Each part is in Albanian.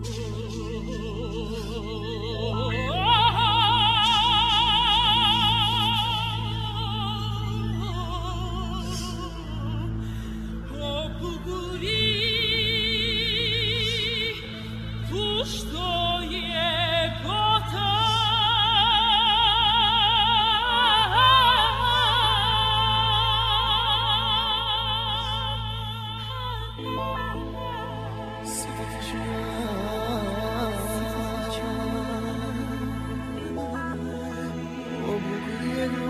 Oh.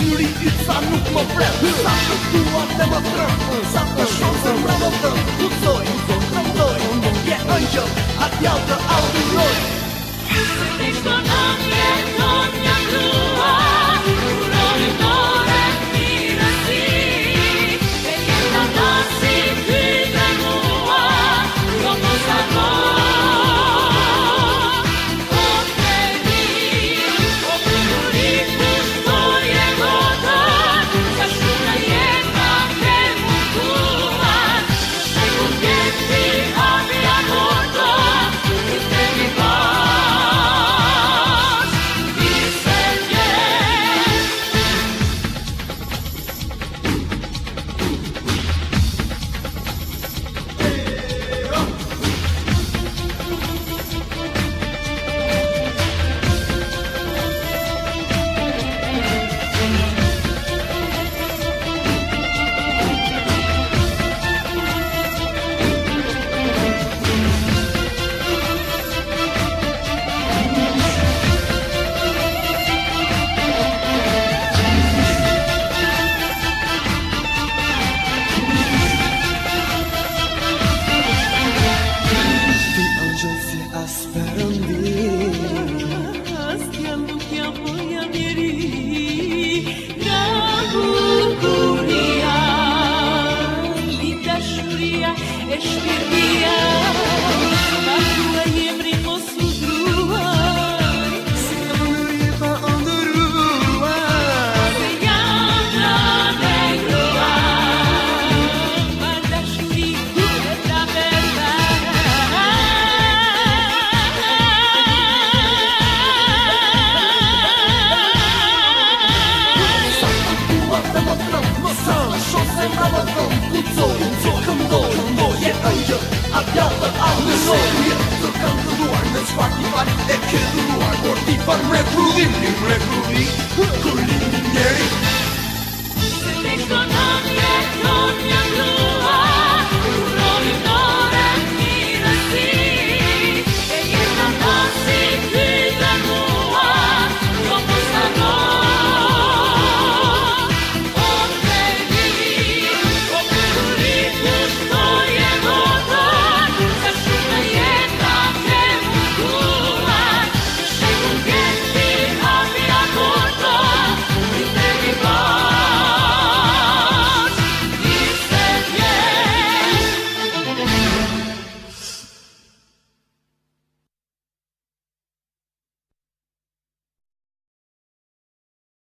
syri i sa nuk më fret Sa të tua dhe më frem Sa të shumë së më rëmë të Kutsoj, kutsoj, kutsoj Unë më gje në gjë, atë jau të aldinoj I Ivan Ekeluar Gortipan Repruli Repruli Kulin Geri Kulin Geri